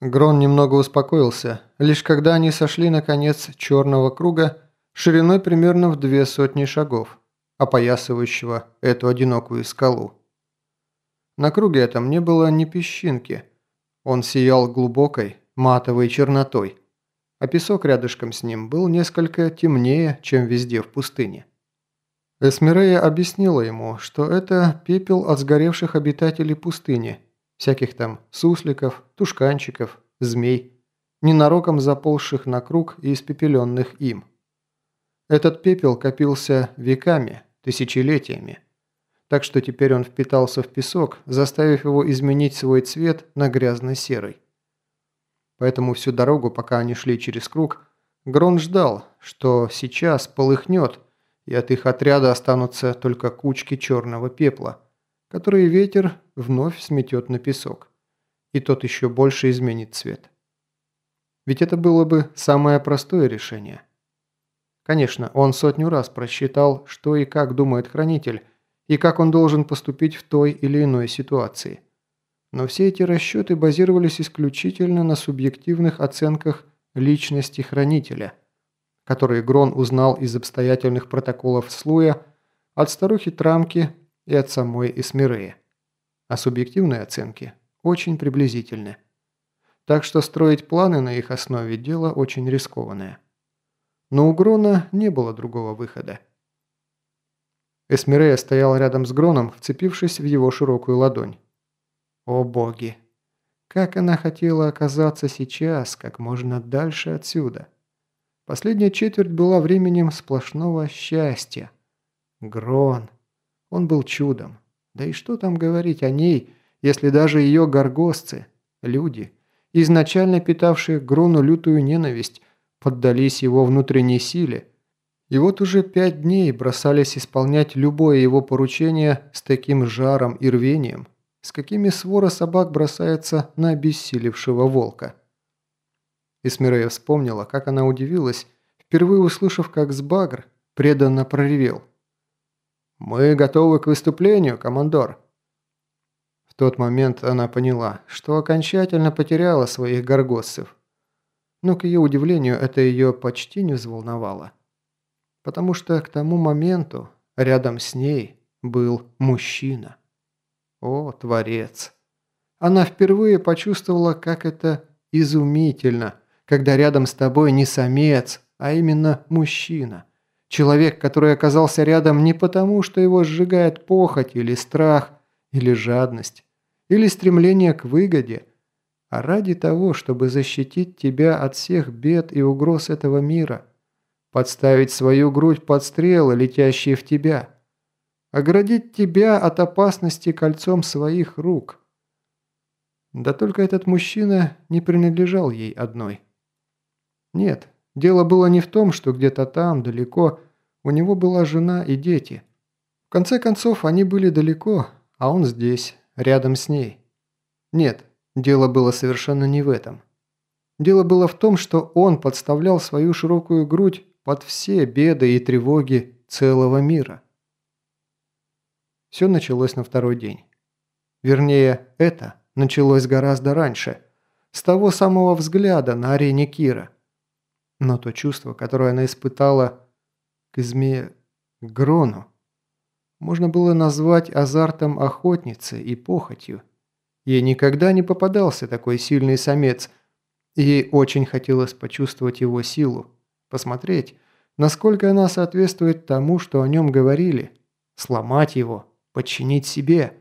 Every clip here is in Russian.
Грон немного успокоился, лишь когда они сошли на конец черного круга шириной примерно в две сотни шагов, опоясывающего эту одинокую скалу. На круге этом не было ни песчинки. Он сиял глубокой, матовой чернотой, а песок рядышком с ним был несколько темнее, чем везде в пустыне. Эсмирея объяснила ему, что это пепел от сгоревших обитателей пустыни, всяких там сусликов, тушканчиков, змей, ненароком заползших на круг и испепеленных им. Этот пепел копился веками, тысячелетиями, так что теперь он впитался в песок, заставив его изменить свой цвет на грязно-серый. Поэтому всю дорогу, пока они шли через круг, Грон ждал, что сейчас полыхнет, и от их отряда останутся только кучки черного пепла, которые ветер вновь сметет на песок, и тот еще больше изменит цвет. Ведь это было бы самое простое решение. Конечно, он сотню раз просчитал, что и как думает хранитель, и как он должен поступить в той или иной ситуации. Но все эти расчеты базировались исключительно на субъективных оценках личности хранителя – которые Грон узнал из обстоятельных протоколов Слуя, от старухи Трамки и от самой Эсмиреи. А субъективные оценки очень приблизительны. Так что строить планы на их основе – дело очень рискованное. Но у Грона не было другого выхода. Эсмирея стоял рядом с Гроном, вцепившись в его широкую ладонь. О боги! Как она хотела оказаться сейчас, как можно дальше отсюда. Последняя четверть была временем сплошного счастья. Грон. Он был чудом. Да и что там говорить о ней, если даже ее горгосцы, люди, изначально питавшие Грону лютую ненависть, поддались его внутренней силе, и вот уже пять дней бросались исполнять любое его поручение с таким жаром и рвением, с какими свора собак бросается на обессилевшего волка. Эсмирея вспомнила, как она удивилась, впервые услышав, как Сбагр преданно проревел. «Мы готовы к выступлению, командор!» В тот момент она поняла, что окончательно потеряла своих горгоссов. Но, к ее удивлению, это ее почти не взволновало. Потому что к тому моменту рядом с ней был мужчина. О, Творец! Она впервые почувствовала, как это изумительно – когда рядом с тобой не самец, а именно мужчина. Человек, который оказался рядом не потому, что его сжигает похоть или страх, или жадность, или стремление к выгоде, а ради того, чтобы защитить тебя от всех бед и угроз этого мира, подставить свою грудь под стрелы, летящие в тебя, оградить тебя от опасности кольцом своих рук. Да только этот мужчина не принадлежал ей одной. Нет, дело было не в том, что где-то там, далеко, у него была жена и дети. В конце концов, они были далеко, а он здесь, рядом с ней. Нет, дело было совершенно не в этом. Дело было в том, что он подставлял свою широкую грудь под все беды и тревоги целого мира. Все началось на второй день. Вернее, это началось гораздо раньше, с того самого взгляда на арене Кира. Но то чувство, которое она испытала к зме... Грону, можно было назвать азартом охотницы и похотью. Ей никогда не попадался такой сильный самец, ей очень хотелось почувствовать его силу, посмотреть, насколько она соответствует тому, что о нем говорили, сломать его, подчинить себе.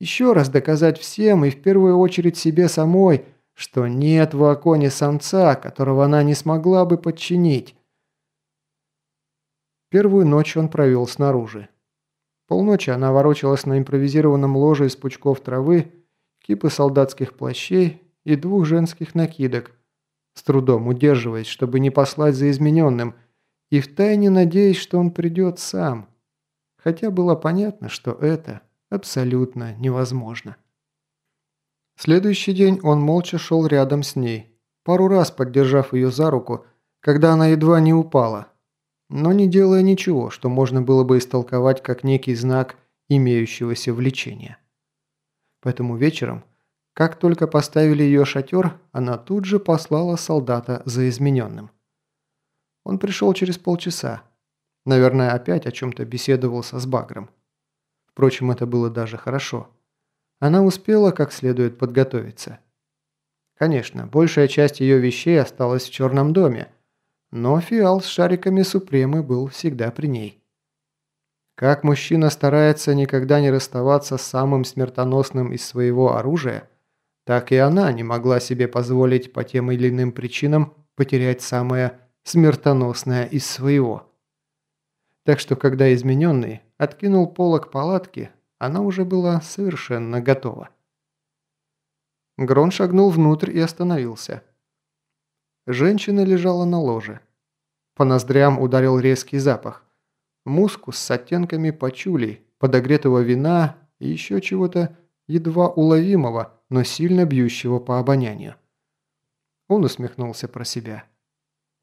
Еще раз доказать всем и в первую очередь себе самой – что нет в Аконе самца, которого она не смогла бы подчинить. Первую ночь он провел снаружи. Полночи она ворочалась на импровизированном ложе из пучков травы, кипы солдатских плащей и двух женских накидок, с трудом удерживаясь, чтобы не послать за измененным, и втайне надеясь, что он придет сам. Хотя было понятно, что это абсолютно невозможно. Следующий день он молча шел рядом с ней, пару раз поддержав ее за руку, когда она едва не упала, но не делая ничего, что можно было бы истолковать как некий знак имеющегося влечения. Поэтому вечером, Как только поставили ее шатер, она тут же послала солдата за измененным. Он пришел через полчаса. Наверное, опять о чем-то беседовал со Сбагром. Впрочем, это было даже хорошо. Она успела как следует подготовиться. Конечно, большая часть ее вещей осталась в черном доме, но фиал с шариками Супремы был всегда при ней. Как мужчина старается никогда не расставаться с самым смертоносным из своего оружия, так и она не могла себе позволить по тем или иным причинам потерять самое смертоносное из своего. Так что, когда измененный откинул полок палатки, она уже была совершенно готова. Грон шагнул внутрь и остановился. Женщина лежала на ложе. По ноздрям ударил резкий запах. Мускус с оттенками пачулей, подогретого вина и еще чего-то едва уловимого, но сильно бьющего по обонянию. Он усмехнулся про себя.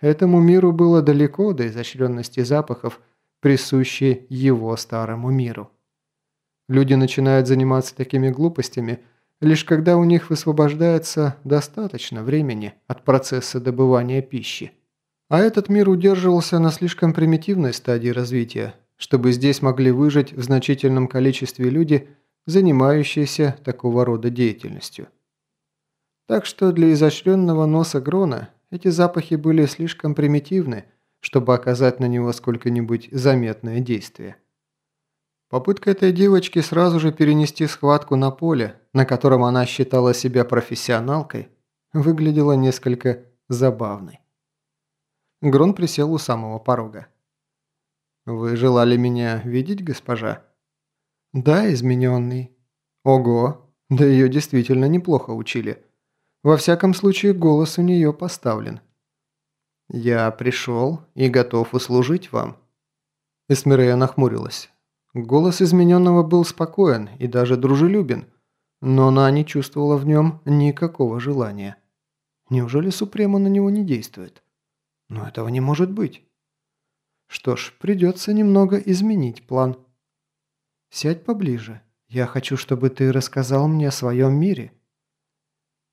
Этому миру было далеко до изощренности запахов, присущей его старому миру. Люди начинают заниматься такими глупостями – лишь когда у них высвобождается достаточно времени от процесса добывания пищи. А этот мир удерживался на слишком примитивной стадии развития, чтобы здесь могли выжить в значительном количестве люди, занимающиеся такого рода деятельностью. Так что для изощренного носа Грона эти запахи были слишком примитивны, чтобы оказать на него сколько-нибудь заметное действие. Попытка этой девочки сразу же перенести схватку на поле, на котором она считала себя профессионалкой, выглядела несколько забавной. Грон присел у самого порога. «Вы желали меня видеть, госпожа?» «Да, измененный». «Ого, да ее действительно неплохо учили. Во всяком случае, голос у нее поставлен». «Я пришел и готов услужить вам». Эсмирея нахмурилась. Голос измененного был спокоен и даже дружелюбен, но она не чувствовала в нем никакого желания. Неужели Супрема на него не действует? Но этого не может быть. Что ж, придется немного изменить план. Сядь поближе. Я хочу, чтобы ты рассказал мне о своем мире.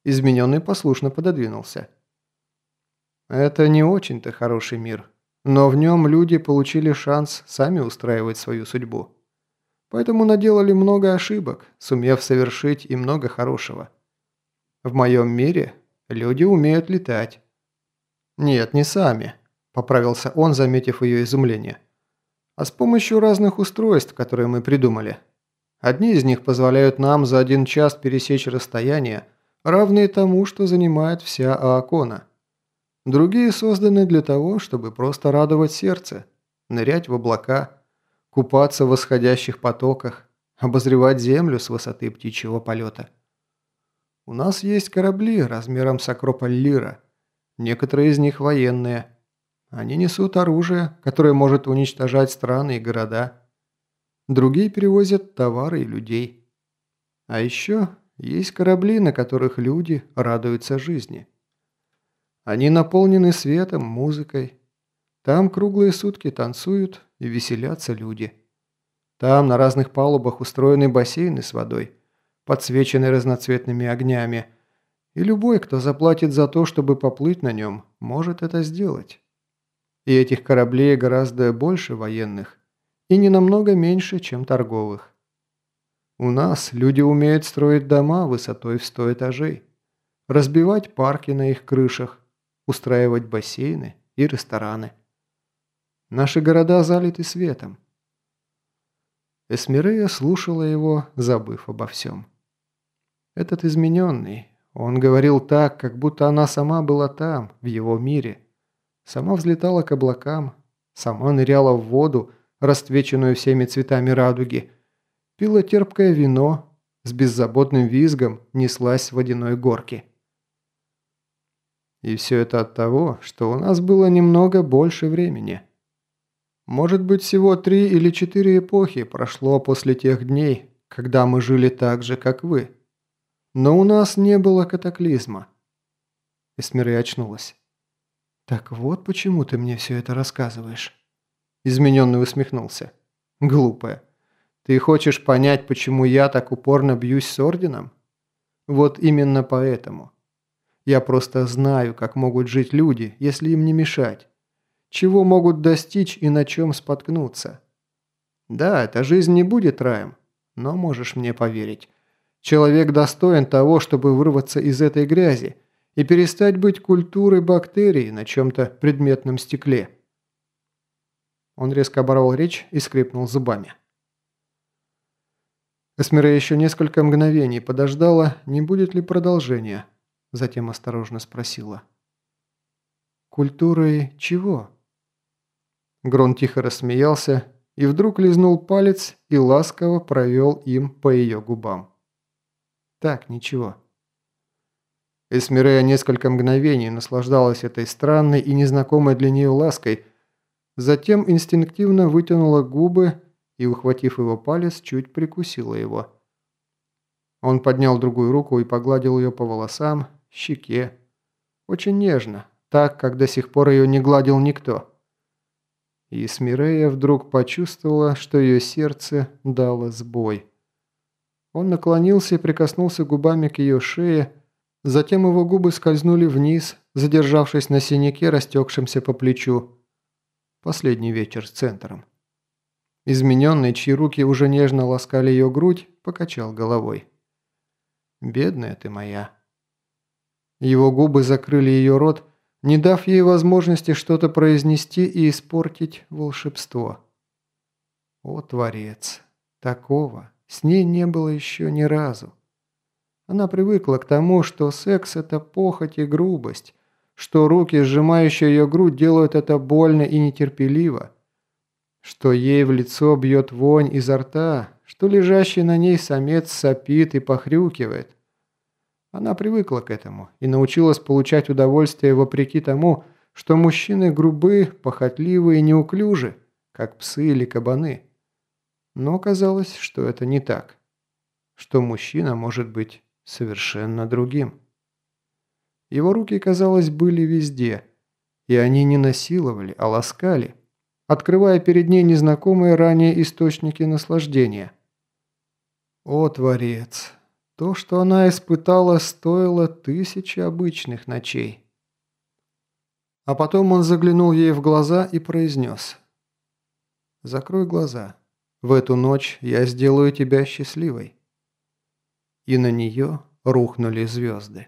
Измененный послушно пододвинулся. Это не очень-то хороший мир, но в нем люди получили шанс сами устраивать свою судьбу. Поэтому наделали много ошибок, сумев совершить и много хорошего. В моем мире люди умеют летать. Нет, не сами, поправился он, заметив ее изумление. А с помощью разных устройств, которые мы придумали. Одни из них позволяют нам за один час пересечь расстояние, равные тому, что занимает вся Аакона. Другие созданы для того, чтобы просто радовать сердце, нырять в облака, купаться в восходящих потоках, обозревать землю с высоты птичьего полета. У нас есть корабли размером с Акрополь Лира. Некоторые из них военные. Они несут оружие, которое может уничтожать страны и города. Другие перевозят товары и людей. А еще есть корабли, на которых люди радуются жизни. Они наполнены светом, музыкой. Там круглые сутки танцуют и веселятся люди. Там на разных палубах устроены бассейны с водой, подсвеченные разноцветными огнями, и любой, кто заплатит за то, чтобы поплыть на нем, может это сделать. И этих кораблей гораздо больше военных, и не намного меньше, чем торговых. У нас люди умеют строить дома высотой в сто этажей, разбивать парки на их крышах, устраивать бассейны и рестораны. Наши города залиты светом. Эсмирея слушала его, забыв обо всем. Этот измененный, он говорил так, как будто она сама была там, в его мире. Сама взлетала к облакам, сама ныряла в воду, расцвеченную всеми цветами радуги, пила терпкое вино, с беззаботным визгом неслась в водяной горке. И все это от того, что у нас было немного больше времени. Может быть, всего три или четыре эпохи прошло после тех дней, когда мы жили так же, как вы. Но у нас не было катаклизма. Эсмирей очнулась. «Так вот почему ты мне все это рассказываешь?» Измененный усмехнулся. «Глупая. Ты хочешь понять, почему я так упорно бьюсь с Орденом? Вот именно поэтому. Я просто знаю, как могут жить люди, если им не мешать. Чего могут достичь и на чем споткнуться. Да, эта жизнь не будет раем, но можешь мне поверить. Человек достоин того, чтобы вырваться из этой грязи и перестать быть культурой бактерий на чем-то предметном стекле. Он резко оборвал речь и скрипнул зубами. Эсмера еще несколько мгновений подождала, не будет ли продолжения, затем осторожно спросила. «Культурой чего?» Грон тихо рассмеялся и вдруг лизнул палец и ласково провел им по ее губам. «Так, ничего». Эсмирея несколько мгновений наслаждалась этой странной и незнакомой для нее лаской, затем инстинктивно вытянула губы и, ухватив его палец, чуть прикусила его. Он поднял другую руку и погладил ее по волосам, щеке. Очень нежно, так, как до сих пор ее не гладил никто. И Смирея вдруг почувствовала, что ее сердце дало сбой. Он наклонился и прикоснулся губами к ее шее, затем его губы скользнули вниз, задержавшись на синяке, растекшемся по плечу. Последний вечер с центром. Измененный, чьи руки уже нежно ласкали ее грудь, покачал головой. «Бедная ты моя». Его губы закрыли ее рот, не дав ей возможности что-то произнести и испортить волшебство. О, Творец! Такого с ней не было еще ни разу. Она привыкла к тому, что секс – это похоть и грубость, что руки, сжимающие ее грудь, делают это больно и нетерпеливо, что ей в лицо бьет вонь изо рта, что лежащий на ней самец сопит и похрюкивает – она привыкла к этому и научилась получать удовольствие вопреки тому, что мужчины грубы, похотливы и неуклюжи, как псы или кабаны. Но казалось, что это не так. Что мужчина может быть совершенно другим. Его руки, казалось, были везде, и они не насиловали, а ласкали, открывая перед ней незнакомые ранее источники наслаждения. «О, Творец!» То, что она испытала, стоило тысячи обычных ночей. А потом он заглянул ей в глаза и произнес. «Закрой глаза. В эту ночь я сделаю тебя счастливой». И на нее рухнули звезды.